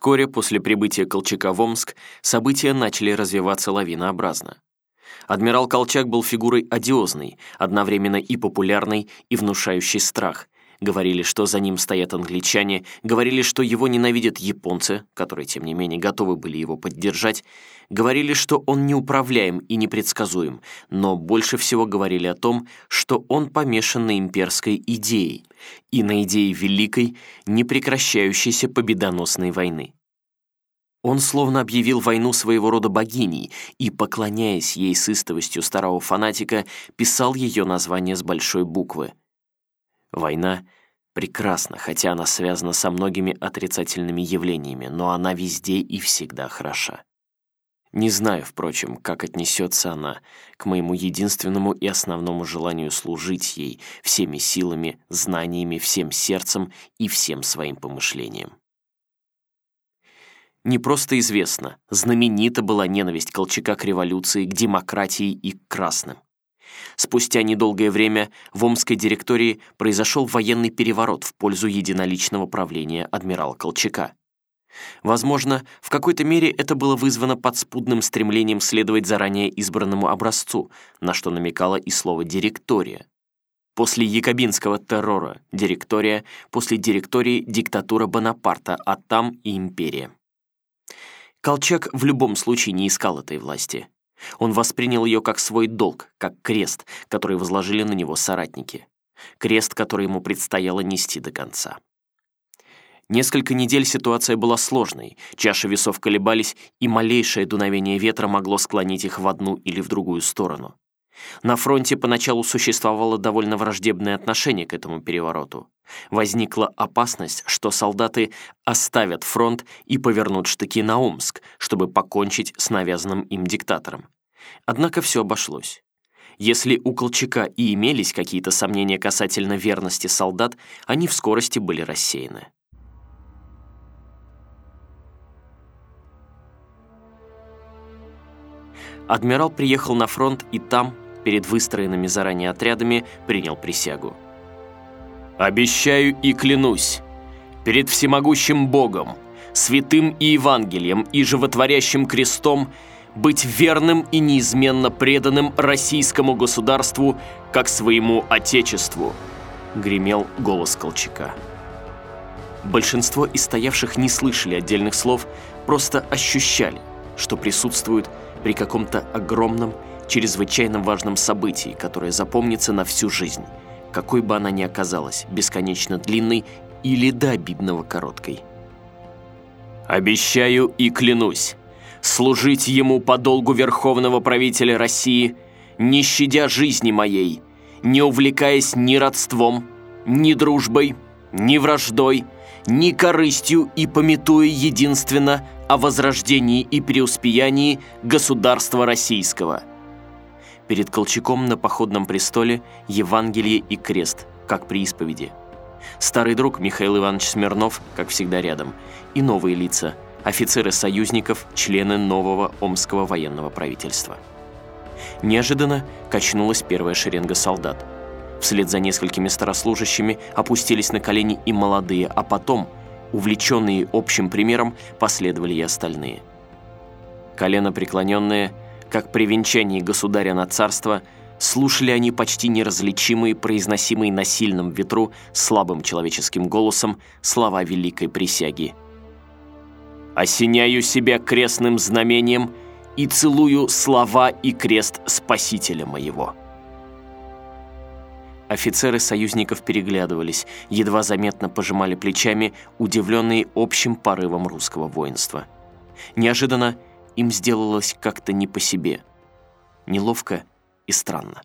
Вскоре после прибытия Колчака в Омск события начали развиваться лавинообразно. Адмирал Колчак был фигурой одиозной, одновременно и популярной, и внушающей страх. Говорили, что за ним стоят англичане, говорили, что его ненавидят японцы, которые, тем не менее, готовы были его поддержать, говорили, что он неуправляем и непредсказуем, но больше всего говорили о том, что он помешан на имперской идее и на идее великой, непрекращающейся победоносной войны. Он словно объявил войну своего рода богиней и, поклоняясь ей с истовостью старого фанатика, писал ее название с большой буквы. Война прекрасна, хотя она связана со многими отрицательными явлениями, но она везде и всегда хороша. Не знаю, впрочем, как отнесется она к моему единственному и основному желанию служить ей всеми силами, знаниями, всем сердцем и всем своим помышлением. Не просто известно, знаменита была ненависть Колчака к революции, к демократии и к красным. Спустя недолгое время в Омской директории произошел военный переворот в пользу единоличного правления адмирала Колчака. Возможно, в какой-то мере это было вызвано подспудным стремлением следовать заранее избранному образцу, на что намекало и слово «директория». После якобинского террора – директория, после директории – диктатура Бонапарта, а там и империя. Колчак в любом случае не искал этой власти. Он воспринял ее как свой долг, как крест, который возложили на него соратники. Крест, который ему предстояло нести до конца. Несколько недель ситуация была сложной, чаши весов колебались, и малейшее дуновение ветра могло склонить их в одну или в другую сторону. На фронте поначалу существовало довольно враждебное отношение к этому перевороту. Возникла опасность, что солдаты оставят фронт и повернут штыки на Омск, чтобы покончить с навязанным им диктатором. Однако все обошлось. Если у Колчака и имелись какие-то сомнения касательно верности солдат, они в скорости были рассеяны. Адмирал приехал на фронт и там, перед выстроенными заранее отрядами, принял присягу. «Обещаю и клянусь, перед всемогущим Богом, святым и Евангелием и животворящим крестом быть верным и неизменно преданным российскому государству как своему отечеству», гремел голос Колчака. Большинство из стоявших не слышали отдельных слов, просто ощущали, что присутствуют при каком-то огромном чрезвычайно важном событии, которое запомнится на всю жизнь, какой бы она ни оказалась, бесконечно длинной или до обидного короткой. «Обещаю и клянусь служить ему по долгу верховного правителя России, не щадя жизни моей, не увлекаясь ни родством, ни дружбой, ни враждой, ни корыстью и пометуя единственно о возрождении и преуспеянии государства российского» Перед Колчаком на походном престоле Евангелие и крест, как при исповеди. Старый друг Михаил Иванович Смирнов, как всегда рядом, и новые лица, офицеры союзников, члены нового омского военного правительства. Неожиданно качнулась первая шеренга солдат. Вслед за несколькими старослужащими опустились на колени и молодые, а потом, увлеченные общим примером, последовали и остальные. Колено преклоненные – как при венчании государя на царство, слушали они почти неразличимые, произносимые на сильном ветру, слабым человеческим голосом, слова великой присяги. «Осеняю себя крестным знамением и целую слова и крест Спасителя моего». Офицеры союзников переглядывались, едва заметно пожимали плечами, удивленные общим порывом русского воинства. Неожиданно им сделалось как-то не по себе. Неловко и странно.